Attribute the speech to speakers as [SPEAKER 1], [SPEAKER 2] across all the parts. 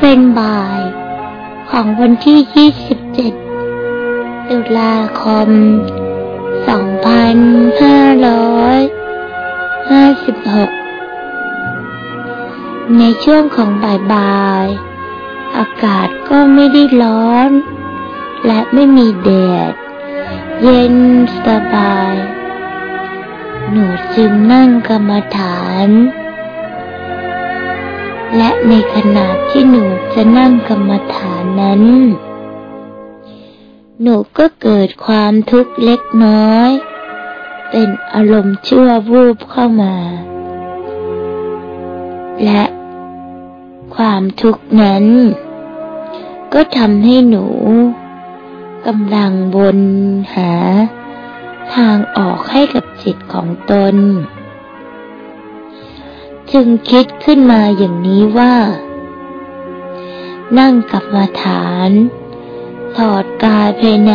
[SPEAKER 1] เป็นบ่าย ของวันที่ 27 ตุลาคม 2556 ในช่วงของบ่ายๆ อากาศก็ไม่ได้ร้อน และไม่มีแดด เย็นสบาย หนูจึงนั่งกรรมฐาน และในขณะที่หนูจะนั่งกรรมฐานนั้น หนูก็เกิดความทุกข์เล็กน้อย เป็นอารมณ์ชั่ววูบเข้ามา และความทุกข์นั้น ก็ทำให้หนูกำลังวนหา ทางออกให้กับจิตของตน จึงคิดขึ้นมาอย่างนี้ว่า นั่งกับมาฐาน ถอดกายภายใน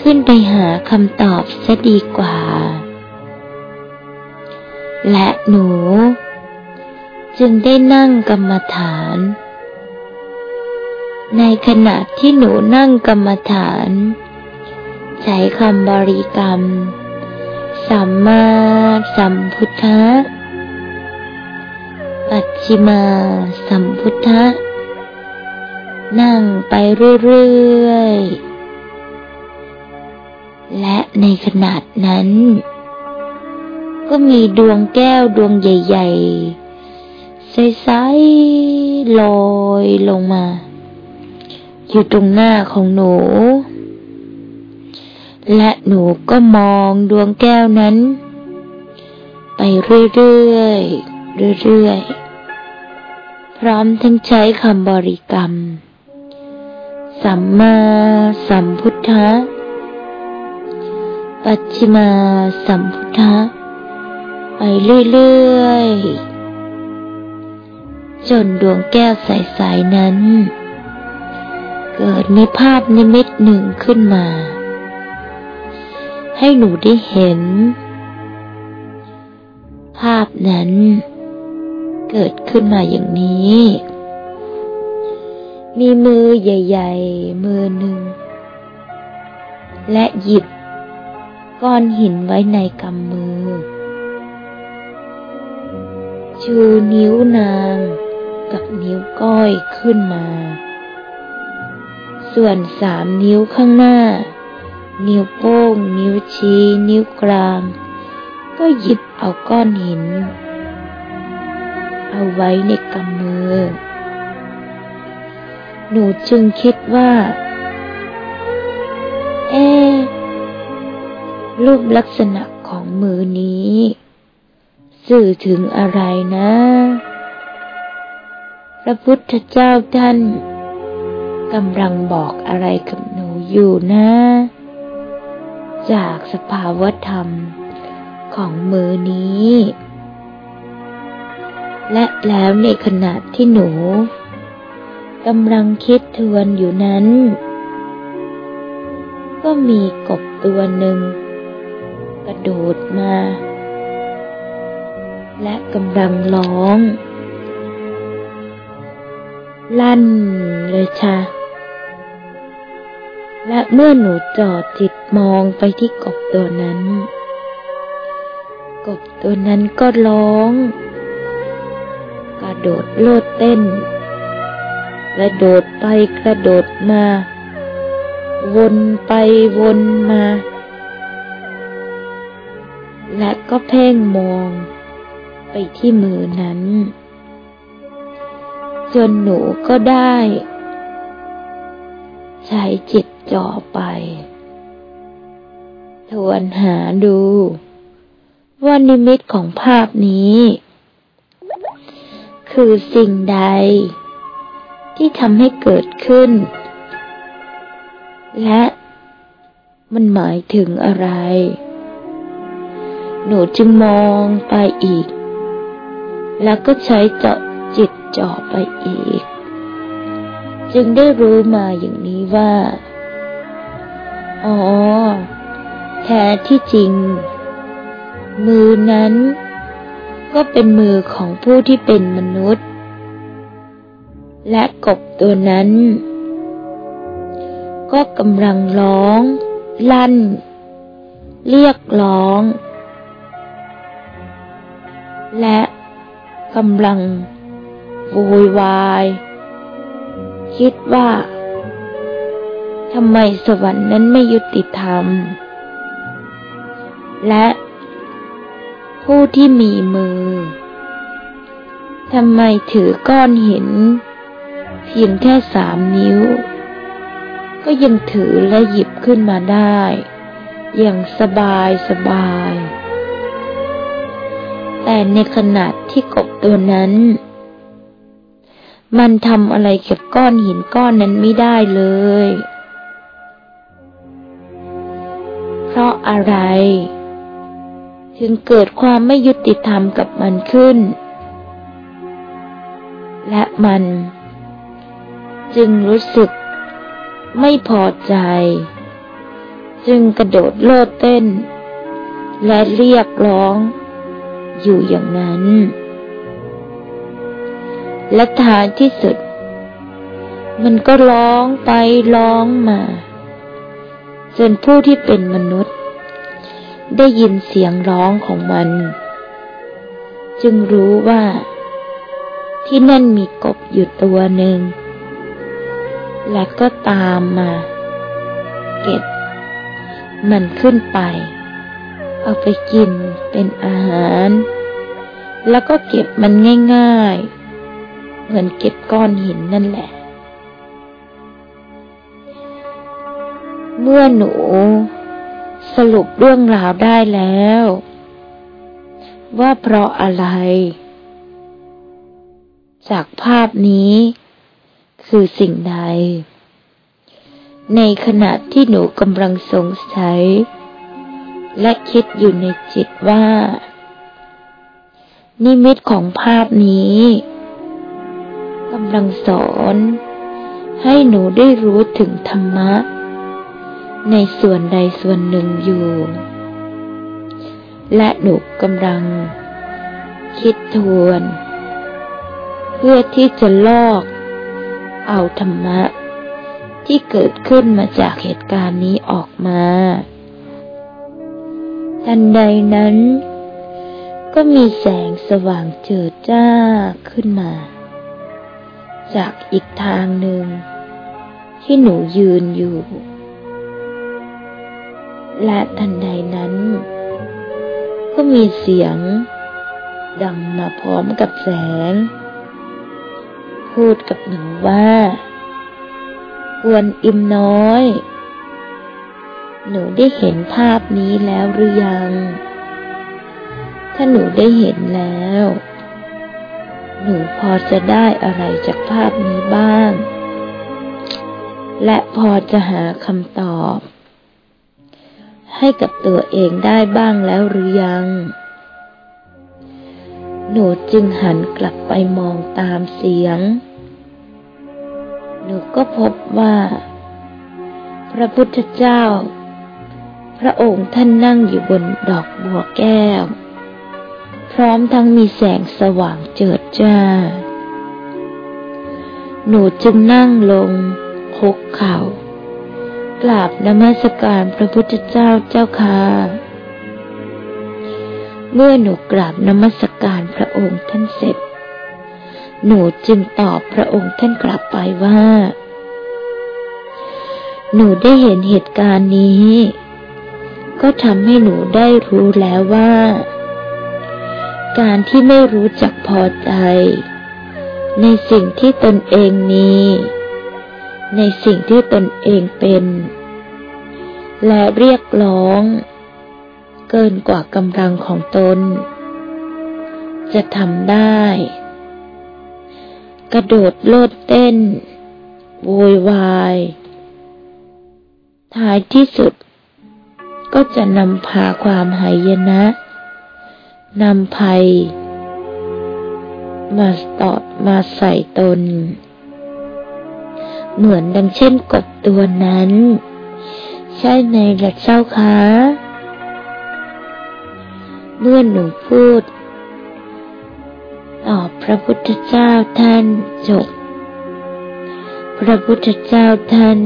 [SPEAKER 1] ขึ้นไปหาคำตอบจะดีกว่า และหนู จึงได้นั่งกรรมฐาน ในขณะที่หนูนั่งกรรมฐานใช้คำบริกรรม สัมมาสัมพุทธะ ปัจฉิมาสัมพุทธะ นั่งไปเรื่อย ๆ และในขนาดนั้น ก็มีดวงแก้วดวงใหญ่ ๆ ใส ๆ ลอยลงมา อยู่ตรงหน้าของหนู และหนูก็มองดวงแก้วนั้น ไปเรื่อย ๆ เรื่อยๆ พร้อมทั้งใช้คำบริกรรม สัมมาสัมพุทธะ ปัจฉิมาสัมพุทธะ ไปเรื่อยๆ จนดวงแก้วใสๆนั้น เกิดมีภาพนิมิตหนึ่งขึ้นมา ให้หนูได้เห็นภาพนั้น เกิดขึ้นมาอย่างนี้ มีมือใหญ่ ๆ มือหนึ่ง และหยิบ ก้อนหินไว้ในกำมือ ชูนิ้วนางกับนิ้วก้อยขึ้นมา ส่วนสามนิ้วข้างหน้า นิ้วโป้ง นิ้วชี้ นิ้วกลาง ก็หยิบเอาก้อนหิน เอาไว้ในกำมือ หนูจึงคิดว่า เอ๊รูปลักษณะของมือนี้ สื่อถึงอะไรนะ พระพุทธเจ้าท่านกำลังบอกอะไรกับหนูอยู่นะ จากสภาวธรรมของมือนี้ และแล้วในขณะที่หนูกำลังคิดทวนอยู่นั้น ก็มีกบตัวหนึ่ง กระโดดมา และกำลังร้อง ลั่นเลยชะและเมื่อหนูจอดจิตมองไปที่กบตัวนั้น กบตัวนั้นก็ร้อง ระโดดโลดเต้น กระโดดไปกระโดดมา วนไปวนมา และก็เพ่งมองไปที่มือนั้น จนหนูก็ได้ ใช้จิตจ่อไป ทวนหาดูว่านิมิตของภาพนี้ คือสิ่งใด ที่ทำให้เกิดขึ้น และมันหมายถึงอะไร หนูจึงมองไปอีก แล้วก็ใช้เจาะจิตจ่อไปอีก จึงได้รู้มาอย่างนี้ว่า อ๋อ แท้ที่จริง มือนั้น ก็เป็นมือของผู้ที่เป็นมนุษย์ และกบตัวนั้น ก็กำลังร้อง ลั่น เรียกร้อง และกำลังโวยวาย คิดว่าทำไมสวรรค์นั้นไม่ยุติธรรม และ ผู้ที่มีมือ ทำไมถือก้อนหิน เพียงแค่สามนิ้ว ก็ยังถือและหยิบขึ้นมาได้ อย่างสบายสบาย แต่ในขณะที่กบตัวนั้น มันทำอะไรกับก้อนหินก้อนนั้นไม่ได้เลย เพราะอะไร ถึงเกิดความไม่ยุติธรรมกับมันขึ้น และมัน จึงรู้สึก ไม่พอใจ จึงกระโดดโลดเต้น และเรียกร้อง อยู่อย่างนั้น และท้ายที่สุด มันก็ร้องไปร้องมาจนผู้ที่เป็นมนุษย์ ได้ยินเสียงร้องของมัน จึงรู้ว่า ที่นั่นมีกบอยู่ตัวหนึ่ง และก็ตามมา เก็บ มันขึ้นไป เอาไปกินเป็นอาหาร แล้วก็เก็บมันง่ายๆ เหมือนเก็บก้อนหินนั่นแหละ เมื่อหนู สรุปเรื่องราวได้แล้ว ว่าเพราะอะไร จากภาพนี้ คือสิ่งใด ในขณะที่หนูกำลังสงสัย และคิดอยู่ในจิตว่า นิมิตของภาพนี้กำลังสอน ให้หนูได้รู้ถึงธรรมะ ในส่วนใดส่วนหนึ่งอยู่ และหนูกำลัง คิดทวน เพื่อที่จะลอก เอาธรรมะ ที่เกิดขึ้นมาจากเหตุการณ์นี้ออกมา ทันใดนั้น ก็มีแสงสว่างเจิดจ้าขึ้นมา จากอีกทางหนึ่งที่หนูยืนอยู่ และทันใดนั้น ก็มีเสียง ดังมาพร้อมกับแสง พูดกับหนูว่า ควรอิ่มน้อย หนูได้เห็นภาพนี้แล้วหรือยัง ถ้าหนูได้เห็นแล้ว หนูพอจะได้อะไรจากภาพนี้บ้าง และพอจะหาคำตอบ ให้กับตัวเองได้บ้างแล้วหรือยัง หนูจึงหันกลับไปมองตามเสียง หนูก็พบว่า พระพุทธเจ้า พระองค์ท่านนั่งอยู่บนดอกบัวแก้ว พร้อมทั้งมีแสงสว่างเจิดจ้า หนูจึงนั่งลงคุกเข่า กราบนมัสการพระพุทธเจ้าเจ้าค่ะ เมื่อหนูกราบนมัสการพระองค์ท่านเสร็จ หนูจึงตอบพระองค์ท่านกลับไปว่า หนูได้เห็นเหตุการณ์นี้ ก็ทำให้หนูได้รู้แล้วว่า การที่ไม่รู้จักพอใจ ในสิ่งที่ตนเองมี ในสิ่งที่ตนเองเป็น และเรียกร้อง เกินกว่ากำลังของตน จะทำได้ กระโดดโลดเต้น โวยวาย ท้ายที่สุด ก็จะนำพาความหายนะนำภัย มาตอดมาใส่ตน เหมือนดังเช่นกบตัวนั้น ใช่ไหมล่ะเจ้าคะ เมื่อหนูพูดต่อพระพุทธเจ้าท่านจบ พระพุทธเจ้าท่าน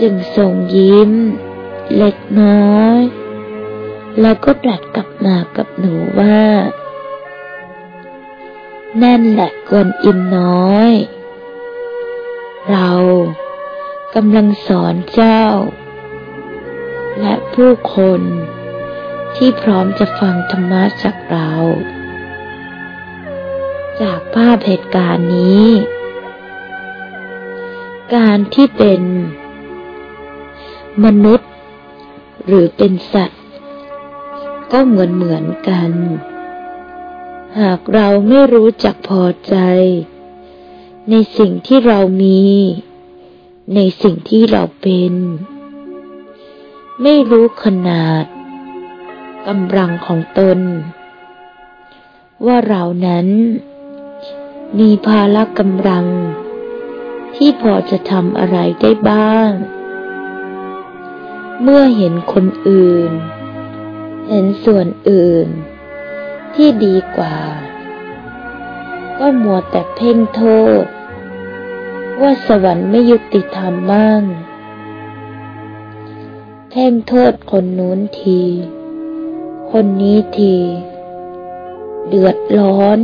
[SPEAKER 1] จึงส่งยิ้ม เล็กน้อย แล้วก็ตรัสกลับมากับหนูว่านั่นแหละกวนอิมน้อย เรากำลังสอนเจ้า และผู้คนที่พร้อมจะฟังธรรมะจากเรา จากภาพเหตุการณ์นี้ การที่เป็น มนุษย์ หรือเป็นสัตว์ ก็เหมือนเหมือนกัน หากเราไม่รู้จักพอใจ ในสิ่งที่เรามี ในสิ่งที่เราเป็น ไม่รู้ขนาดกำลังของตน ว่าเรานั้น มีภาละกำลัง ที่พอจะทำอะไรได้บ้าง เมื่อเห็นคนอื่น เห็นส่วนอื่น ที่ดีกว่า ก็มัวแต่เพ่งโทษ ว่าสวรรค์ไม่ยุติธรรมบ้าง เพ่งโทษคนนู้นที คนนี้ที เดือดร้อน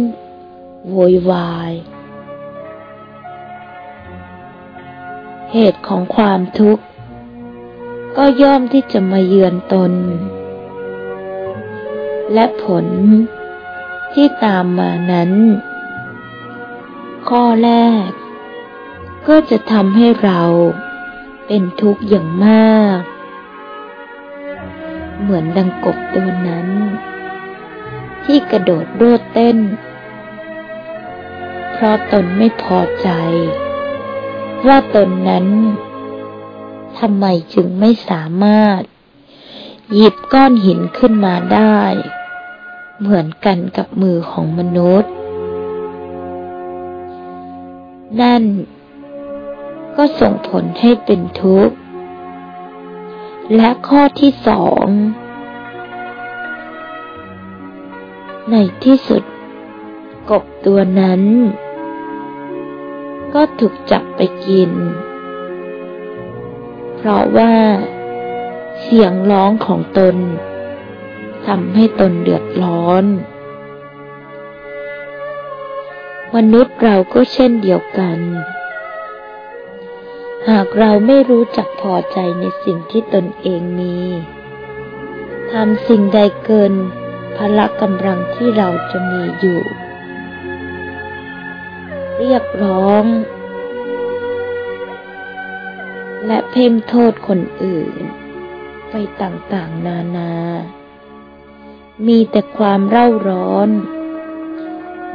[SPEAKER 1] โวยวาย เหตุของความทุกข์ ก็ย่อมที่จะมาเยือนตน และผลที่ตามมานั้น ข้อแรก ก็จะทำให้เราเป็นทุกข์อย่างมาก เหมือนดังกบตัวนั้น ที่กระโดดโลดเต้น เพราะตนไม่พอใจ ว่าตนนั้นทำไมจึงไม่สามารถ หยิบก้อนหินขึ้นมาได้ เหมือนกันกับมือของมนุษย์ นั่น ก็ส่งผลให้เป็นทุกข์ และข้อที่สอง ในที่สุด กบตัวนั้น ก็ถูกจับไปกิน เพราะว่า เสียงร้องของตนทำให้ตนเดือดร้อน มนุษย์เราก็เช่นเดียวกัน หากเราไม่รู้จักพอใจในสิ่งที่ตนเองมี ทำสิ่งใดเกินพละกำลังที่เราจะมีอยู่ เรียกร้อง และเพ่งโทษคนอื่น ไปต่างๆนานา มีแต่ความเร่าร้อน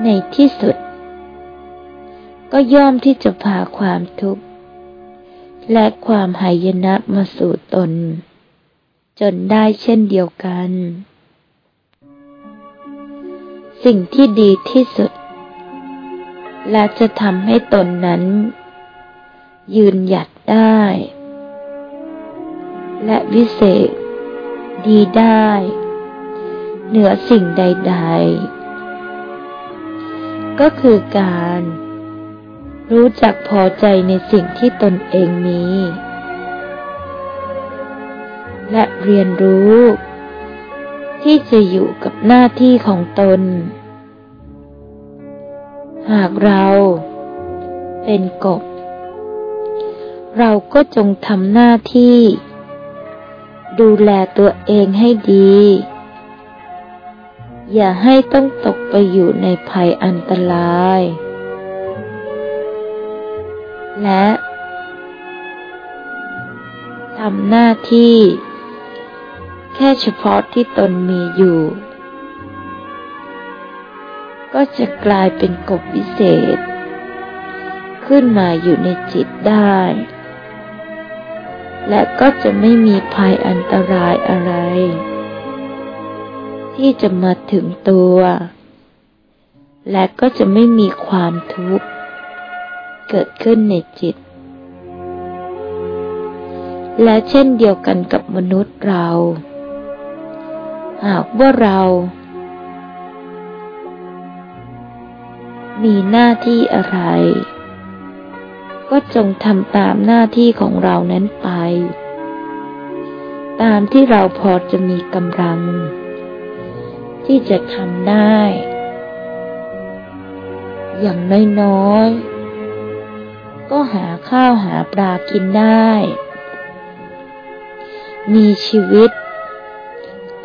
[SPEAKER 1] ในที่สุด ก็ย่อมที่จะพาความทุกข์ และความหายนะมาสู่ตน จนได้เช่นเดียวกัน สิ่งที่ดีที่สุด และจะทำให้ตนนั้น ยืนหยัดได้ และวิเศษ ดีได้ เหนือสิ่งใด ๆ ก็คือการ รู้จักพอใจในสิ่งที่ตนเองมี และเรียนรู้ ที่จะอยู่กับหน้าที่ของตน หากเราเป็นกบ เราก็จงทำหน้าที่ ดูแลตัวเองให้ดี อย่าให้ต้องตกไปอยู่ในภัยอันตราย และทำหน้าที่ แค่เฉพาะที่ตนมีอยู่ ก็จะกลายเป็นกบวิเศษ ขึ้นมาอยู่ในจิตได้ และก็จะไม่มีภัยอันตรายอะไร ที่จะมาถึงตัว และก็จะไม่มีความทุกข์ เกิดขึ้นในจิต และเช่นเดียวกันกับมนุษย์เรา หากว่าเรา มีหน้าที่อะไร ก็จงทำตามหน้าที่ของเรานั้นไป ตามที่เราพอจะมีกำลัง ที่จะทำได้อย่างน้อยๆ ก็หาข้าวหาปลากินได้ มีชีวิต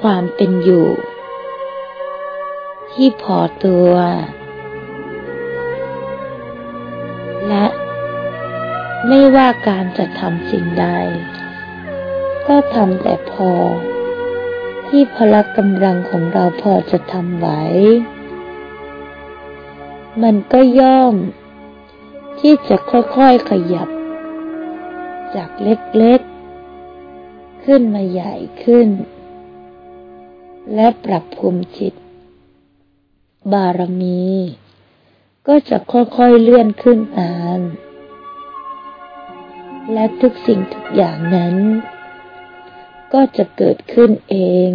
[SPEAKER 1] ความเป็นอยู่ ที่พอตัว และไม่ว่าการจะทำสิ่งใด ก็ทำแต่พอ ที่พละกำลังของเราพอจะทำไหว มันก็ย่อม ที่จะค่อยๆขยับ จากเล็กๆ ขึ้นมาใหญ่ขึ้น และปรับภูมิจิต บารมี ก็จะค่อยๆเลื่อนขึ้นตามและทุกสิ่งทุกอย่างนั้น ก็จะเกิดขึ้นเอง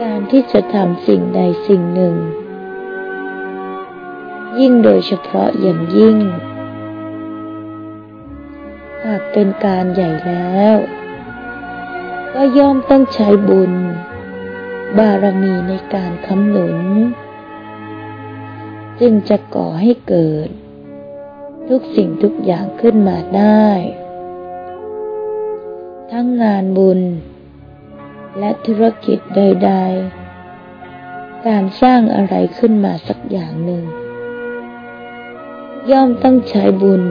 [SPEAKER 1] การที่จะทำสิ่งใดสิ่งหนึ่ง ยิ่งโดยเฉพาะอย่างยิ่ง หากเป็นการใหญ่แล้ว ก็ย่อมต้องใช้บุญ บารมีในการคำหนุน จึงจะก่อให้เกิด ทุกสิ่งทุกอย่างขึ้นมาได้ ทั้งงานบุญ และธุรกิจใด ๆการสร้างอะไรขึ้นมาสักอย่างหนึ่ง ย่อมต้องใช้บุญ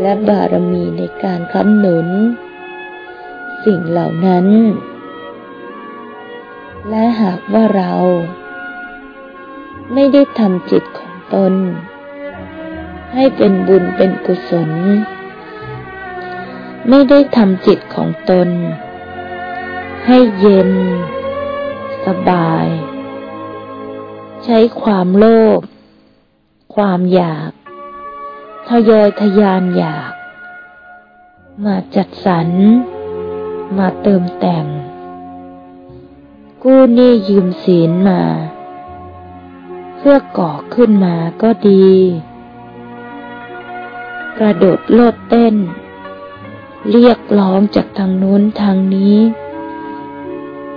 [SPEAKER 1] และบารมีในการค้ำหนุน สิ่งเหล่านั้น และหากว่าเรา ไม่ได้ทำจิตของตน ให้เป็นบุญเป็นกุศล ไม่ได้ทำจิตของตน ให้เย็น สบาย ใช้ความโลภ ความอยากทยอยทยานอยาก มาจัดสรร มาเติมแต่ง กู้หนี้ยืมสินมา เพื่อก่อขึ้นมาก็ดี กระโดดโลดเต้น เรียกร้องจากทางนู้นทางนี้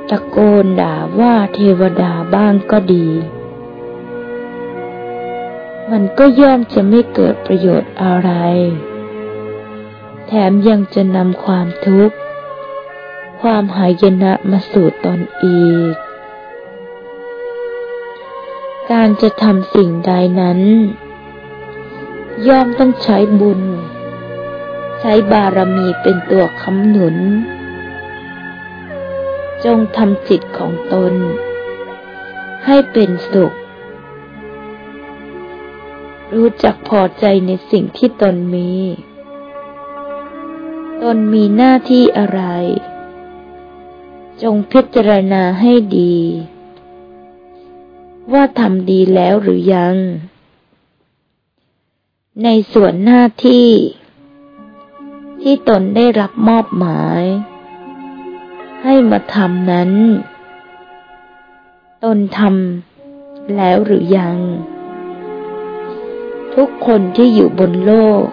[SPEAKER 1] ตะโกนด่าว่าเทวดาบ้างก็ดี มันก็ย่อมจะไม่เกิดประโยชน์อะไร แถมยังจะนำความทุกข์ ความหายนะมาสู่ตนอีก การจะทำสิ่งใดนั้น ย่อมต้องใช้บุญ ใช้บารมีเป็นตัวค้ำหนุน จงทำจิตของตน ให้เป็นสุข รู้จักพอใจในสิ่งที่ตนมี ตนมีหน้าที่อะไร จงพิจารณาให้ดี ว่าทำดีแล้วหรือยัง ในส่วนหน้าที่ ที่ตนได้รับมอบหมาย ให้มาทำนั้น ตนทำแล้วหรือยัง ทุกคนที่อยู่บนโลก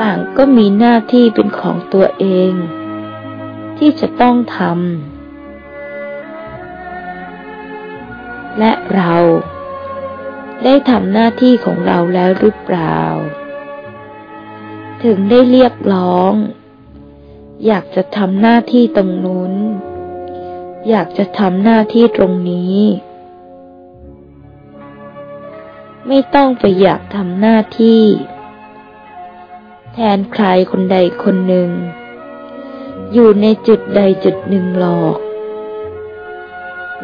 [SPEAKER 1] ต่างก็มีหน้าที่เป็นของตัวเอง ที่จะต้องทำและเราได้ทำหน้าที่ของเราแล้วหรือเปล่า ถึงได้เรียกร้อง อยากจะทำหน้าที่ตรงนู้น อยากจะทำหน้าที่ตรงนี้ ไม่ต้องไปอยากทำหน้าที่ แทนใครคนใดคนหนึ่ง อยู่ในจุดใดจุดหนึ่งหรอก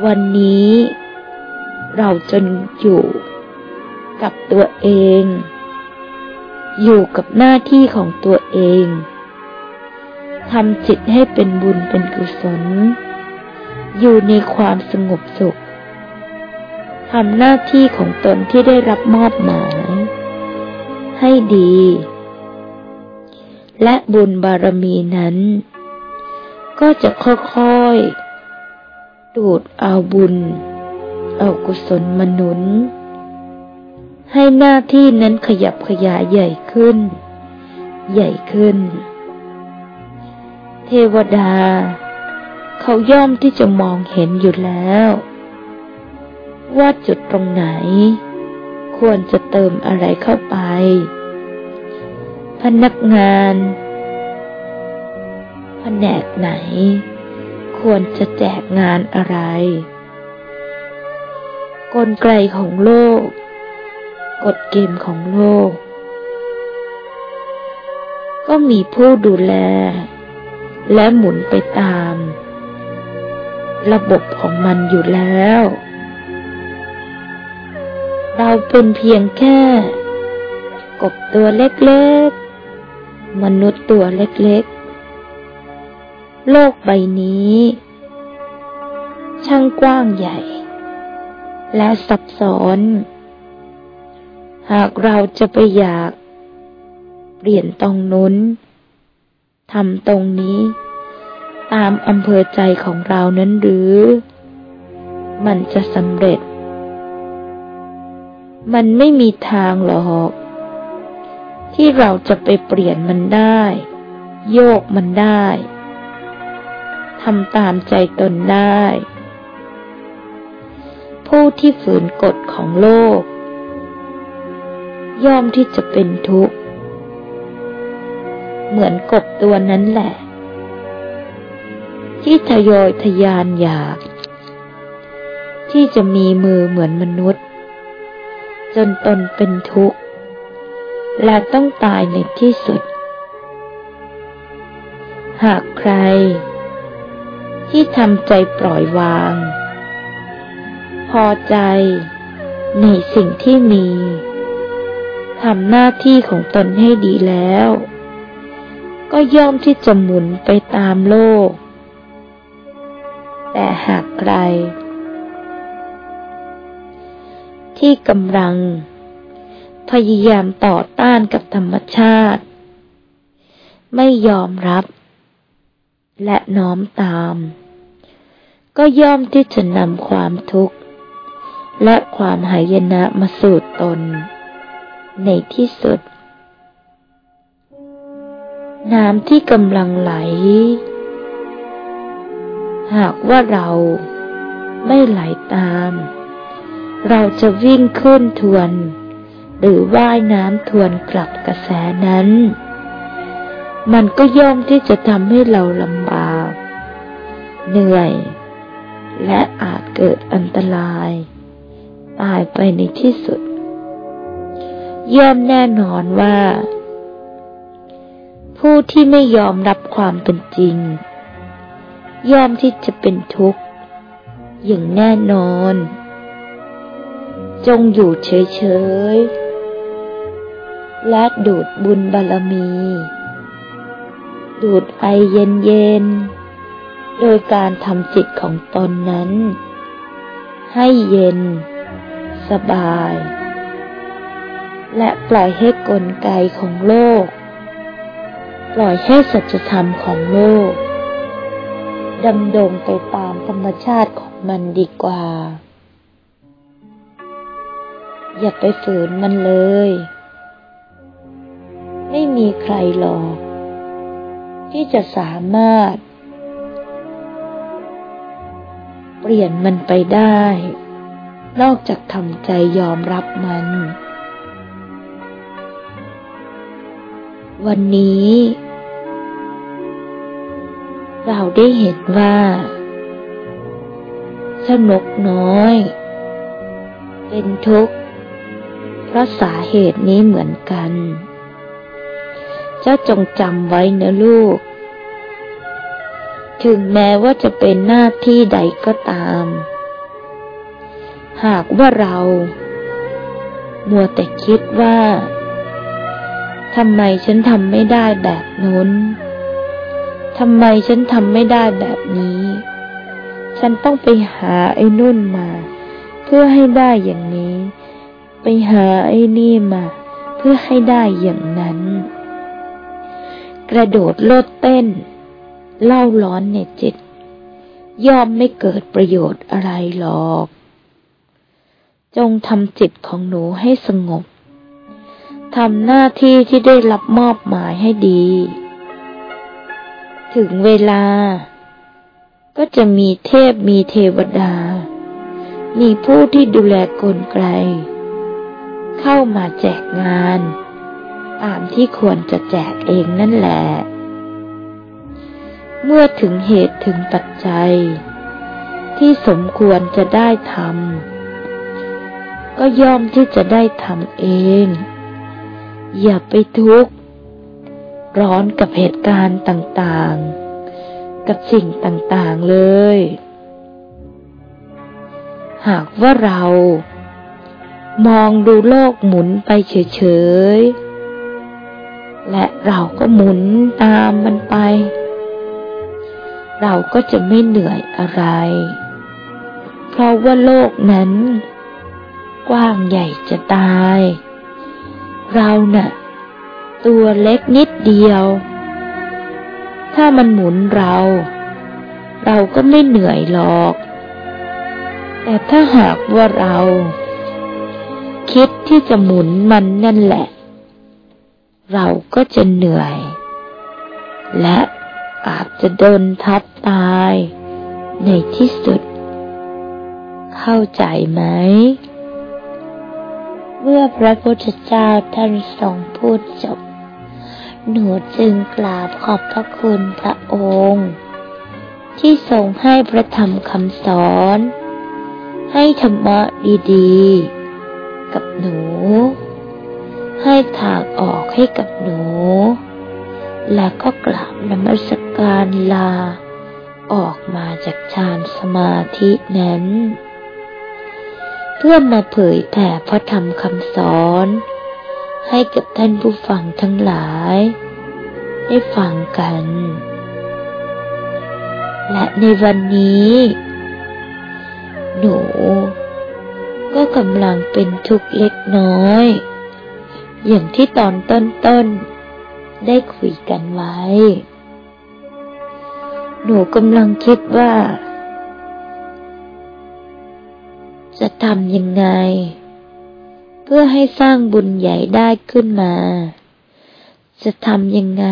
[SPEAKER 1] วันนี้ เราจนอยู่ กับตัวเอง อยู่กับหน้าที่ของตัวเองทำจิตให้เป็นบุญเป็นกุศล อยู่ในความสงบสุข ทำหน้าที่ของตนที่ได้รับมอบหมาย ให้ดี และบุญบารมีนั้น ก็จะค่อยๆ ดูดเอาบุญ เอากุศลมนุน ให้หน้าที่นั้นขยับขยายใหญ่ขึ้น ใหญ่ขึ้น เทวดา เขาย่อมที่จะมองเห็นอยู่แล้ว ว่าจุดตรงไหน ควรจะเติมอะไรเข้าไป พนักงานแผนกไหน ควรจะแจกงานอะไร กลไกของโลก กฎเกมของโลก ก็มีผู้ดูแล และหมุนไปตาม ระบบของมันอยู่แล้ว เราเป็นเพียงแค่ กบตัวเล็กๆ มนุษย์ตัวเล็กๆ โลกใบนี้ ช่างกว้างใหญ่ และซับซ้อน หากเราจะไปอยาก เปลี่ยนตรงนู้นทำตรงนี้ ตามอำเภอใจของเรานั้นหรือ มันจะสำเร็จ มันไม่มีทางหรอก ที่เราจะไปเปลี่ยนมันได้ โยกมันได้ทำตามใจตนได้ ผู้ที่ฝืนกฎของโลก ย่อมที่จะเป็นทุกข์ เหมือนกบตัวนั้นแหละ ที่ทยอยทยานอยาก ที่จะมีมือเหมือนมนุษย์ จนตนเป็นทุกข์ และต้องตายในที่สุด หากใคร ที่ทำใจปล่อยวาง พอใจในสิ่งที่มีทำหน้าที่ของตนให้ดีแล้ว ก็ย่อมที่จะหมุนไปตามโลก แต่หากใคร ที่กำลัง พยายามต่อต้านกับธรรมชาติ ไม่ยอมรับ และน้อมตาม ก็ย่อมที่จะนำความทุกข์ และความหายนะมาสู่ตน ในที่สุด น้ำที่กำลังไหล หากว่าเราไม่ไหลตาม เราจะวิ่งขึ้นทวน หรือว่ายน้ำทวนกลับกระแสนั้น มันก็ย่อมที่จะทำให้เราลำบาก เหนื่อย และอาจเกิดอันตราย ตายไปในที่สุด ย่อมแน่นอนว่า ผู้ที่ไม่ยอมรับความเป็นจริง ย่อมที่จะเป็นทุกข์ อย่างแน่นอน จงอยู่เฉยๆ และดูดบุญบารมี ดูดไอเย็นๆ โดยการทำจิตของตนนั้น ให้เย็น สบาย และปล่อยให้กลไกของโลก ปล่อยให้สัจธรรมของโลกดำดงไปตามธรรมชาติของมันดีกว่า อย่าไปฝืนมันเลย ไม่มีใครหรอก ที่จะสามารถ เปลี่ยนมันไปได้ นอกจากทำใจยอมรับมัน วันนี้ เราได้เห็นว่าสนุกน้อย เป็นทุกข์ ราะสาเหตุนี้เหมือนกัน เจ้าจงจำไว้นะลูก ถึงแม้ว่าจะเป็นหน้าที่ใดก็ตาม หากว่าเรา มัวแต่คิดว่าทำไมฉันทำไม่ได้แบบนู้น ทำไมฉันทำไม่ได้แบบนี้ ฉันต้องไปหาไอ้นุ่นมา เพื่อให้ได้อย่างนี้ ไปหาไอ้นี่มา เพื่อให้ได้อย่างนั้น กระโดดโลดเต้น เล่าร้อนในจิต ย่อมไม่เกิดประโยชน์อะไรหรอก จงทำจิตของหนูให้สงบทำหน้าที่ที่ได้รับมอบหมายให้ดี ถึงเวลา ก็จะมีเทพมีเทวดา มีผู้ที่ดูแลกลไกล เข้ามาแจกงาน ตามที่ควรจะแจกเองนั่นแหละ เมื่อถึงเหตุถึงปัจจัย ที่สมควรจะได้ทำก็ย่อมที่จะได้ทำเอง อย่าไปทุกข์ ร้อนกับเหตุการณ์ต่างๆ กับสิ่งต่างๆเลย หากว่าเรา มองดูโลกหมุนไปเฉยๆ และเราก็หมุนตามมันไป เราก็จะไม่เหนื่อยอะไร เพราะว่าโลกนั้น กว้างใหญ่จะตาย เรานะ่ะ ตัวเล็กนิดเดียว ถ้ามันหมุนเรา เราก็ไม่เหนื่อยหรอก แต่ถ้าหากว่าเรา คิดที่จะหมุนมันนั่นแหละ เราก็จะเหนื่อย และอาจจะโดนทับตาย ในที่สุด เข้าใจไหม เมื่อพระพุทธเจ้าท่านทรงพูดจบ หนูจึงกราบขอบพระคุณพระองค์ ที่ทรงให้พระธรรมคำสอน ให้ธรรมะดีๆ กับหนู ให้ทางออกให้กับหนู และก็กราบนมัสการลา ออกมาจากฌานสมาธินั้น เพื่อมาเผยแผ่พระธรรมคำสอน ให้กับท่านผู้ฟังทั้งหลาย ได้ฟังกัน และในวันนี้ หนู ก็กำลังเป็นทุกข์เล็กน้อย อย่างที่ตอนต้นๆ ได้คุยกันไว้ หนูกำลังคิดว่า จะทำยังไง เพื่อให้สร้างบุญใหญ่ได้ขึ้นมา จะทำยังไง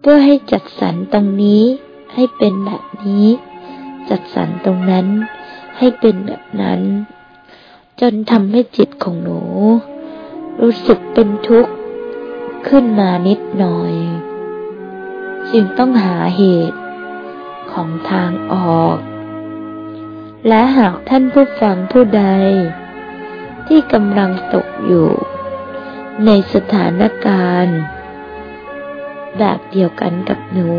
[SPEAKER 1] เพื่อให้จัดสรรตรงนี้ ให้เป็นแบบนี้ จัดสรรตรงนั้นให้เป็นแบบนั้น จนทำให้จิตของหนู รู้สึกเป็นทุกข์ ขึ้นมานิดหน่อย จึงต้องหาเหตุของทางออก และหากท่านผู้ฟังผู้ใด ที่กำลังตกอยู่ ในสถานการณ์ แบบเดียวกันกับหนู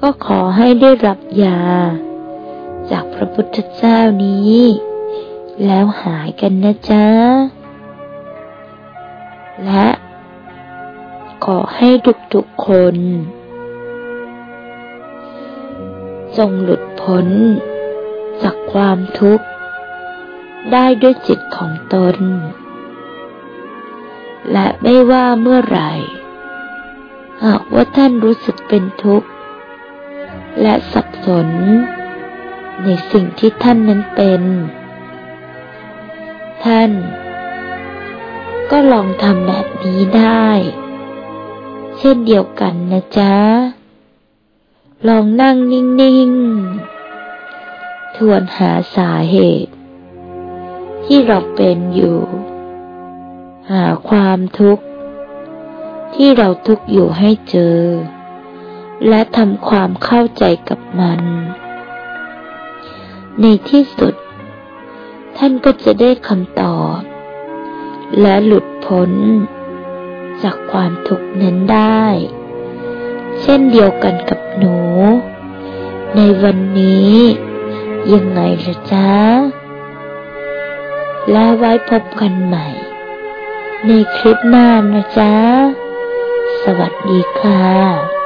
[SPEAKER 1] ก็ขอให้ได้รับยา จากพระพุทธเจ้านี้ แล้วหายกันนะจ๊ะ และขอให้ทุกๆคน จงหลุดพ้น จากความทุกข์ ได้ด้วยจิตของตน และไม่ว่าเมื่อไหร่ หากว่าท่านรู้สึกเป็นทุกข์ และสับสน ในสิ่งที่ท่านนั้นเป็น ท่าน ก็ลองทำแบบนี้ได้ เช่นเดียวกันนะจ๊ะ ลองนั่งนิ่ง ๆ ทวนหาสาเหตุ ที่เราเป็นอยู่ หาความทุกข์ ที่เราทุกข์อยู่ให้เจอ และทำความเข้าใจกับมัน ในที่สุด ท่านก็จะได้คำตอบ และหลุดพ้น จากความทุกข์นั้นได้ เช่นเดียวกันกับหนู ในวันนี้ ยังไงละจ๊ะ แล้วไว้พบกันใหม่ ในคลิปหน้านะจ๊ะ สวัสดีค่ะ